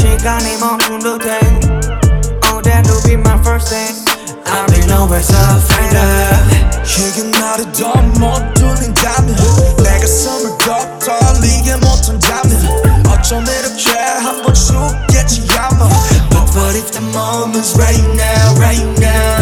시간이 멈춘 듯해 Oh that will be my first thing I'll be nowhere so afraid 이게 나를 더 못 뚫린다면 내가 숨을 더 떨리게 못한다면 어쩜 이렇게 한번 죽겠지 아마 But what if the moment's right now right now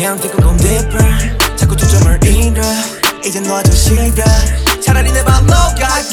양 뛰고 건 deeper 자꾸 초점을 잃어. 이제 너좀 싫어 차라리 내 발로 갈